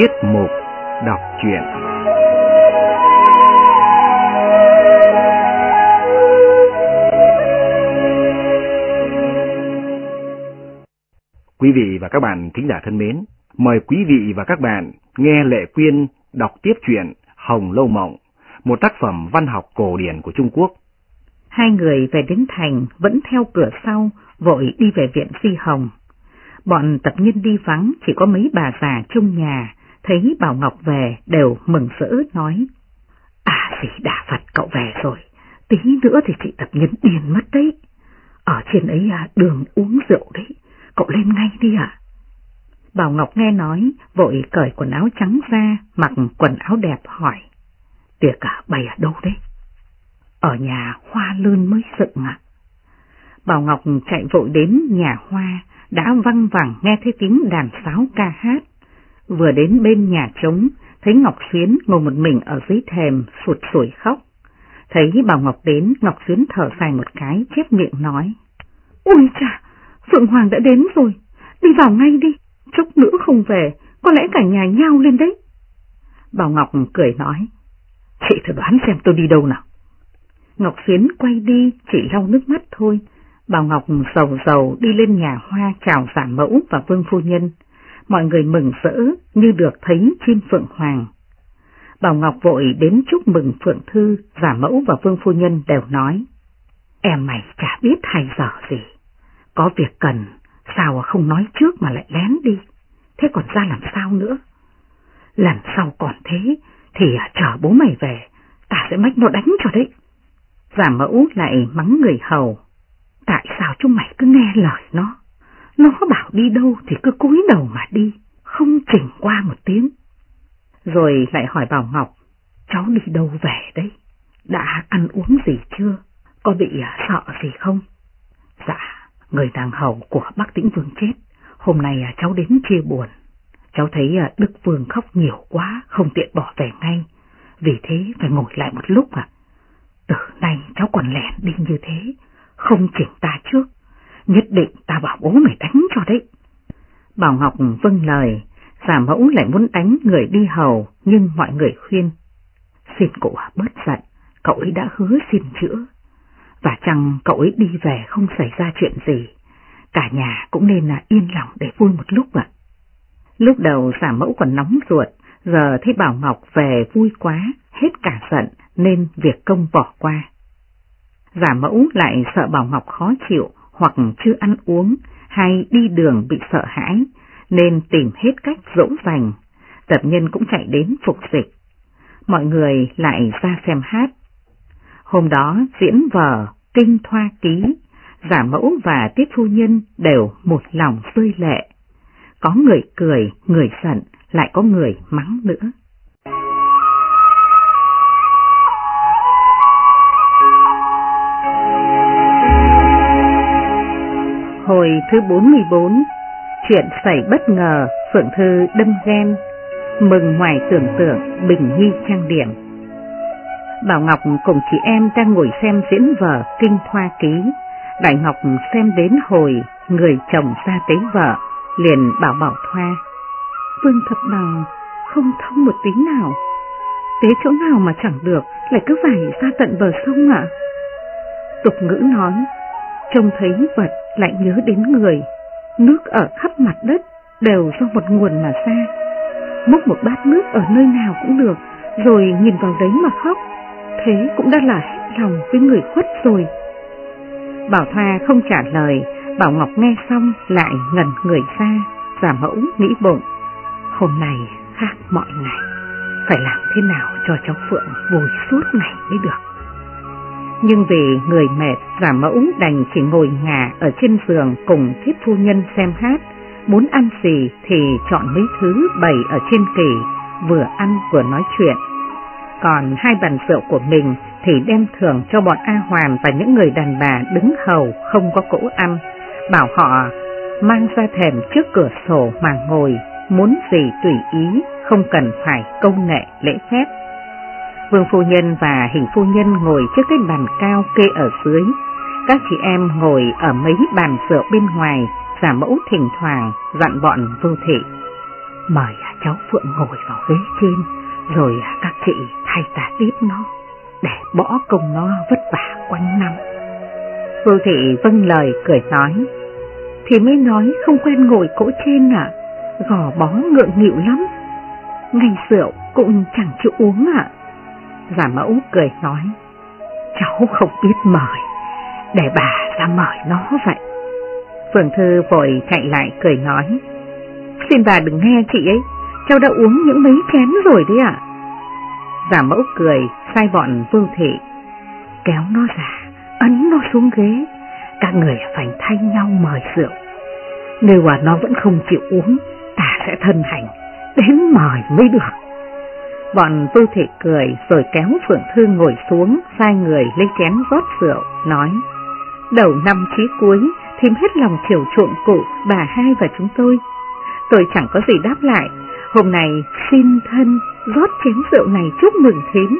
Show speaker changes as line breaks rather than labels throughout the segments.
Tiết mục đọc truyện Quý vị và các bạn thính giả thân mến, mời quý vị và các bạn nghe Lệ Quyên đọc tiếp truyện Hồng Lâu Mộng, một tác phẩm văn học cổ điển của Trung Quốc.
Hai người về đến thành vẫn theo cửa sau, vội đi về viện Phi Hồng. Bọn tập nhân đi vắng, chỉ có mấy bà già trong nhà, thấy Bảo Ngọc về đều mừng rỡ nói. À gì đà Phật cậu về rồi, tí nữa thì chị tập nhân điên mất đấy. Ở trên ấy à, đường uống rượu đấy, cậu lên ngay đi ạ. Bảo Ngọc nghe nói, vội cởi quần áo trắng ra, mặc quần áo đẹp hỏi. Tiệc cả bày ở đâu đấy? Ở nhà hoa lươn mới dựng ạ. Bảo Ngọc chạy vội đến nhà hoa, đã văng vẳng nghe thấy tiếng đàn sáo ca hát. Vừa đến bên nhà trống, thấy Ngọc Xuyến ngồi một mình ở dưới thềm, sụt sủi khóc. Thấy Bảo Ngọc đến, Ngọc Xuyến thở dài một cái, chép miệng nói. Ôi chà, Phượng Hoàng đã đến rồi, đi vào ngay đi, chốc nữa không về, có lẽ cả nhà nhau lên đấy. Bảo Ngọc cười nói, chị thử đoán xem tôi đi đâu nào. Ngọc Xuyến quay đi, chỉ lau nước mắt thôi. Bảo Ngọc sầu sầu đi lên nhà hoa chào giả mẫu và vương phu nhân. Mọi người mừng rỡ như được thấy chim phượng hoàng. Bảo Ngọc vội đến chúc mừng Phượng Thư, giả mẫu và vương phu nhân đều nói. Em mày chả biết hay dở gì. Có việc cần, sao không nói trước mà lại lén đi. Thế còn ra làm sao nữa? Lần sau còn thế, thì à, chờ bố mày về, ta sẽ mách nó đánh cho đấy. Giả mẫu lại mắng người hầu. Tại sao chúng mày cứ nghe lời nó? Nó bảo đi đâu thì cứ cúi đầu mà đi, không chỉnh qua một tiếng. Rồi lại hỏi Bảo Ngọc, cháu đi đâu về đấy? Đã ăn uống gì chưa? Có bị à, sợ gì không? Dạ, người nàng hầu của bác tĩnh vương chết, hôm nay à, cháu đến chia buồn. Cháu thấy à, Đức Vương khóc nhiều quá, không tiện bỏ về ngay, vì thế phải ngồi lại một lúc à. Từ nay cháu còn lẻn đi như thế, không chỉnh ta trước, nhất định ta bảo bố mày đánh cho đấy. Bảo Ngọc vâng lời, giả mẫu lại muốn đánh người đi hầu, nhưng mọi người khuyên. Xin cụ bớt giận, cậu ấy đã hứa xin chữa. Và chăng cậu ấy đi về không xảy ra chuyện gì, cả nhà cũng nên là yên lòng để vui một lúc ạ. Lúc đầu giả mẫu còn nóng ruột, giờ thấy Bảo Ngọc về vui quá, hết cả giận nên việc công bỏ qua. Giả mẫu lại sợ Bảo Ngọc khó chịu hoặc chưa ăn uống hay đi đường bị sợ hãi nên tìm hết cách dỗ dành. Tập nhân cũng chạy đến phục dịch. Mọi người lại ra xem hát. Hôm đó diễn vở Kinh Thoa Ký, giả mẫu và tiết phu nhân đều một lòng rơi lệ. Có người cười, người giận, lại có người mắng nữa. Hồi thứ 44, chuyện xảy bất ngờ, Phượng Thư đâm ghen, mừng ngoài tưởng tượng Bình Nhi trang điểm. Bảo Ngọc cùng chị em đang ngồi xem diễn vở Kinh Thoa Ký, Đại Ngọc xem đến hồi người chồng ra tế vợ, liền bảo Bảo Thoa. Vương Thập Bằng không thông một tí nào, tế chỗ nào mà chẳng được, lại cứ phải ra tận bờ sông ạ. Tục ngữ nói, trông thấy vật lại nhớ đến người, nước ở khắp mặt đất đều do một nguồn mà ra. Múc một bát nước ở nơi nào cũng được, rồi nhìn vào đấy mà khóc, thế cũng đã là hết lòng với người khuất rồi. Bảo Thoa không trả lời, Bảo Ngọc nghe xong lại ngẩn người ra, giả mẫu nghĩ bụng. Hôm nay khác mọi ngày, phải làm thế nào cho cháu Phượng vui suốt ngày mới được. Nhưng vì người mệt, giả mẫu đành chỉ ngồi ngả ở trên giường cùng thiết phu nhân xem hát, muốn ăn gì thì chọn mấy thứ bày ở trên kỷ, vừa ăn vừa nói chuyện. Còn hai bàn rượu của mình thì đem thưởng cho bọn A Hoàn và những người đàn bà đứng hầu không có cỗ ăn, bảo họ mang ra thèm trước cửa sổ mà ngồi, muốn gì tùy ý, không cần phải công nghệ lễ phép. Vương phu nhân và hình phu nhân ngồi trước cái bàn cao kê ở dưới, các chị em ngồi ở mấy bàn rượu bên ngoài, giả mẫu thỉnh thoảng dặn bọn vô thị. Mời cháu Phượng ngồi vào ghế trên, rồi các chị thay ta tiếp nó, để bỏ công nó vất vả quanh năm. Vô thị vâng lời cười nói, thì mới nói không quen ngồi cỗ trên à, gò bó ngượng nghịu lắm. Ngành rượu cũng chẳng chịu uống à. Giả mẫu cười nói, cháu không biết mời, để bà ra mời nó vậy. Phượng Thư vội chạy lại cười nói, xin bà đừng nghe chị ấy, cháu đã uống những mấy chén rồi đấy ạ. Giả mẫu cười, sai bọn vương thị, kéo nó ra, ấn nó xuống ghế, các người phải thay nhau mời rượu. Nếu mà nó vẫn không chịu uống, ta sẽ thân hành, đến mời mới được. Bọn Vưu Thị cười rồi kéo Phượng Thư ngồi xuống, sai người lấy chén rót rượu, nói Đầu năm chí cuối, thím hết lòng chiều chuộng cụ, bà hai và chúng tôi. Tôi chẳng có gì đáp lại, hôm nay xin thân rót chén rượu này chúc mừng thím.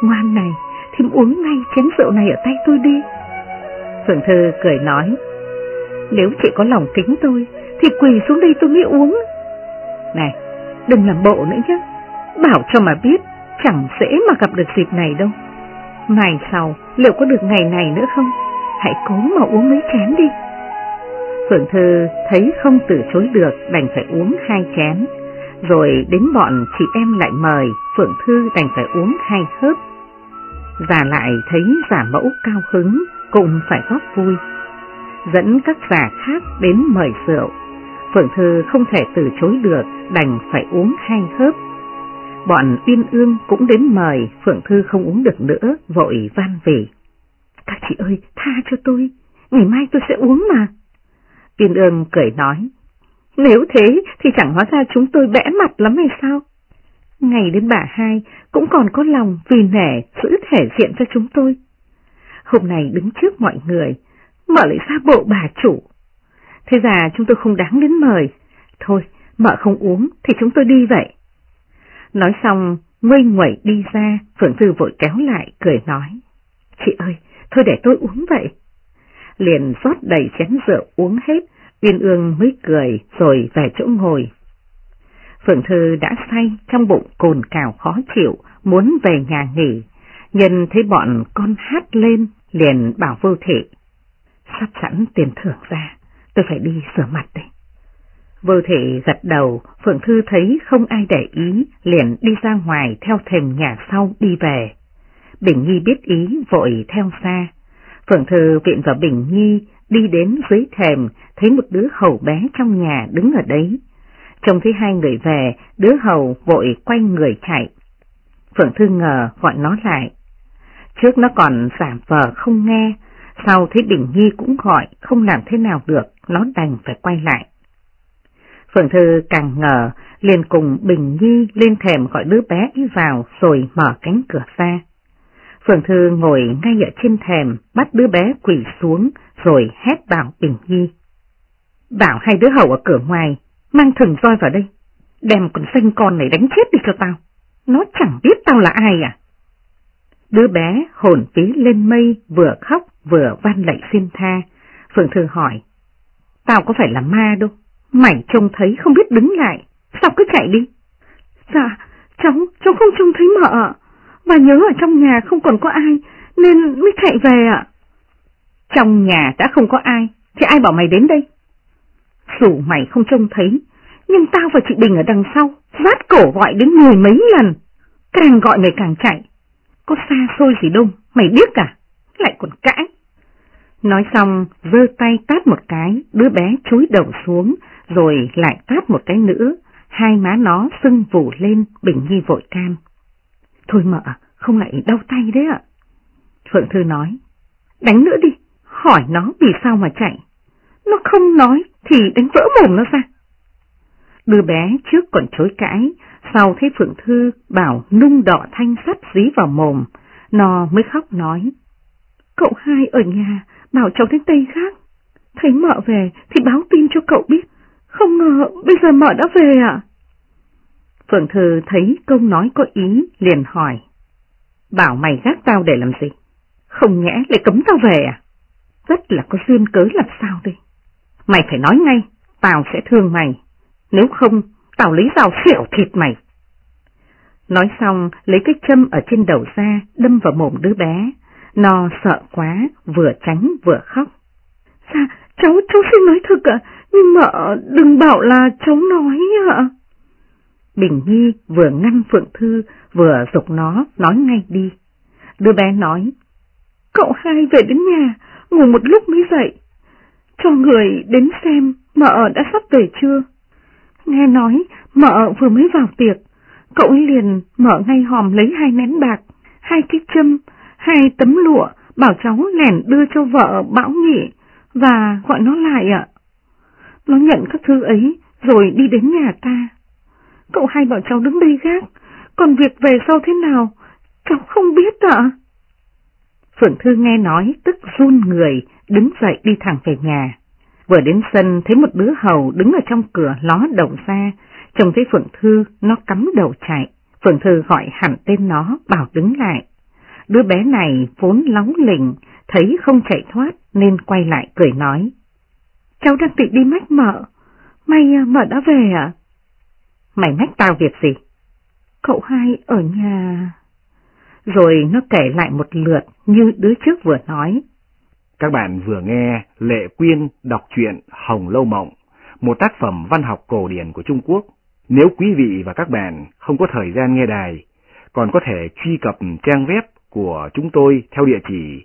Ngoan này, thím uống ngay chén rượu này ở tay tôi đi. Phượng Thư cười nói, nếu chị có lòng kính tôi, thì quỳ xuống đây tôi mới uống. Này, đừng làm bộ nữa nhé, bảo cho mà biết, chẳng dễ mà gặp được dịp này đâu. Ngày sau, liệu có được ngày này nữa không? Hãy cố mà uống mấy chén đi. Phượng Thư thấy không từ chối được đành phải uống hai chén, rồi đến bọn chị em lại mời Phượng Thư đành phải uống hai hớp. Già lại thấy giả mẫu cao hứng cũng phải góp vui. Dẫn các già khác đến mời rượu, Phượng Thư không thể từ chối được đành phải uống hai hớp. Bọn Uyên Ương cũng đến mời, Phượng Thư không uống được nữa, vội van về. Các chị ơi, tha cho tôi, ngày mai tôi sẽ uống mà. Uyên Ương cười nói, nếu thế thì chẳng hóa ra chúng tôi bẽ mặt lắm hay sao? Ngày đến bà hai cũng còn có lòng vì nể giữ thể diện cho chúng tôi. Hôm nay đứng trước mọi người, mở lại ra bộ bà chủ. Thế ra chúng tôi không đáng đến mời. Thôi, mợ không uống thì chúng tôi đi vậy. Nói xong, nguây nguẩy đi ra, Phượng Thư vội kéo lại, cười nói. Chị ơi, thôi để tôi uống vậy. Liền rót đầy chén rượu uống hết, Uyên ương mới cười rồi về chỗ ngồi. Phượng Thư đã say trong bụng cồn cào khó chịu, muốn về nhà nghỉ, nhân thấy bọn con hát lên, liền bảo vô thị. Sắp sẵn tiền thưởng ra, tôi phải đi sửa mặt đây. Vô thị gật đầu, Phượng Thư thấy không ai để ý, liền đi ra ngoài theo thềm nhà sau đi về. Bình Nhi biết ý vội theo xa. Phượng Thư viện vào Bình Nhi, đi đến dưới thềm, thấy một đứa hầu bé trong nhà đứng ở đấy. Trông thấy hai người về, đứa hầu vội quay người chạy. Phượng Thư ngờ gọi nó lại. Trước nó còn giả vờ không nghe, sau thấy Bình Nhi cũng gọi, không làm thế nào được, nó đành phải quay lại. Phượng Thư càng ngờ, liền cùng Bình Nhi lên thềm gọi đứa bé đi vào rồi mở cánh cửa ra. Phượng Thư ngồi ngay ở trên thềm, bắt đứa bé quỳ xuống rồi hét bảo Bình Nhi. Bảo hai đứa hậu ở cửa ngoài, mang thừng roi vào đây, đem con xanh con này đánh chết đi cho tao. Nó chẳng biết tao là ai à. Đứa bé hồn tí lên mây vừa khóc vừa van lạy xin tha. Phượng Thư hỏi, tao có phải là ma đâu, mày trông thấy không biết đứng lại, sao cứ chạy đi? Dạ, cháu, cháu không trông thấy mợ Bà nhớ ở trong nhà không còn có ai, nên mới chạy về ạ. Trong nhà đã không có ai, thì ai bảo mày đến đây? Dù mày không trông thấy, nhưng tao và chị Bình ở đằng sau, vát cổ gọi đến mười mấy lần, càng gọi mày càng chạy. Có xa xôi gì đâu, mày biết cả, lại còn cãi. Nói xong, giơ tay tát một cái, đứa bé chúi đầu xuống, rồi lại tát một cái nữa, hai má nó sưng vù lên, Bình Nhi vội cam. Thôi mợ, không lại đau tay đấy ạ. Phượng Thư nói, đánh nữa đi, hỏi nó vì sao mà chạy. Nó không nói thì đánh vỡ mồm nó ra. Đứa bé trước còn chối cãi, sau thấy Phượng Thư bảo nung đỏ thanh sắt dí vào mồm, nó mới khóc nói. Cậu hai ở nhà, bảo cháu đến Tây khác. Thấy mợ về thì báo tin cho cậu biết. Không ngờ bây giờ mợ đã về ạ. Phượng Thư thấy câu nói có ý, liền hỏi. Bảo mày gác tao để làm gì? Không nhẽ lại cấm tao về à? Rất là có duyên cớ làm sao đây? Mày phải nói ngay, tao sẽ thương mày. Nếu không, tao lấy dao xẻo thịt mày. Nói xong, lấy cái châm ở trên đầu ra, đâm vào mồm đứa bé. Nó sợ quá, vừa tránh vừa khóc. Dạ, cháu, cháu xin nói thật ạ, mà đừng bảo là cháu nói ạ. Bình Nhi vừa ngăn Phượng Thư, vừa dục nó, nói ngay đi. Đứa bé nói, cậu hai về đến nhà, ngủ một lúc mới dậy. Cho người đến xem mợ đã sắp về chưa. Nghe nói mợ vừa mới vào tiệc, cậu ấy liền mở ngay hòm lấy hai nén bạc, hai cái châm, hai tấm lụa, bảo cháu lẻn đưa cho vợ Bảo Nhị và gọi nó lại ạ. Nó nhận các thứ ấy rồi đi đến nhà ta. Cậu hai bảo cháu đứng đây gác, còn việc về sau thế nào, cháu không biết ạ. Phượng Thư nghe nói tức run người, đứng dậy đi thẳng về nhà. Vừa đến sân thấy một đứa hầu đứng ở trong cửa ló đầu ra, trông thấy Phượng Thư nó cắm đầu chạy. Phượng Thư gọi hẳn tên nó bảo đứng lại. Đứa bé này vốn lóng lỉnh, thấy không chạy thoát nên quay lại cười nói. Cháu đang định đi mách mợ, may à, mợ đã về à? Mày mách tao việc gì? Cậu hai ở nhà... Rồi nó kể lại một lượt như đứa trước vừa nói.
Các bạn vừa nghe Lệ Quyên đọc truyện Hồng Lâu Mộng, một tác phẩm văn học cổ điển của Trung Quốc. Nếu quý vị và các bạn không có thời gian nghe đài, còn có thể truy cập trang web của chúng tôi theo địa chỉ